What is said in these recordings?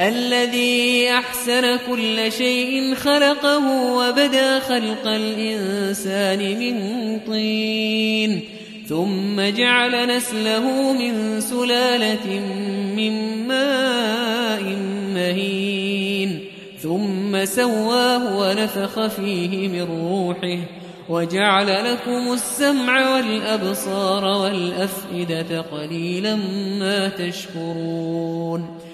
الذي أحسن كل شيء خلقه وبدا خلق الإنسان من طين ثم جعل نسله من سلالة من ماء مهين ثم سواه ونفخ فيه من روحه وجعل لكم السمع والأبصار والأفئدة قليلا ما تشكرون.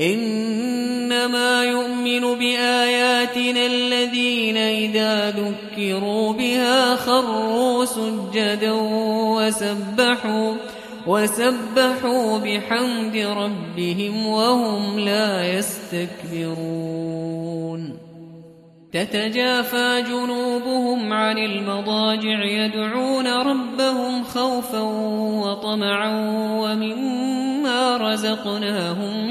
إنما يؤمن بآياتنا الذين إذا ذكروا بها خروا سجدا وسبحوا وسبحوا بحمد ربهم وهم لا يستكبرون. تتجافى جنوبهم عن المضاجع يدعون ربهم خوفا وطمعا ومما رزقناهم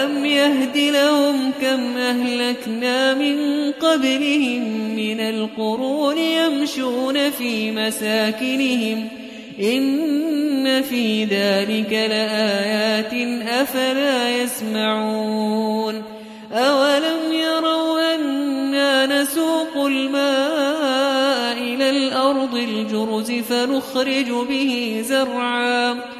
أولم يهد لهم كم أهلكنا من قبلهم من القرون يمشون في مساكنهم إن في ذلك لآيات أفلا يسمعون أولم يروا أنا نسوق الماء إلى الأرض الجرز فنخرج به زرعا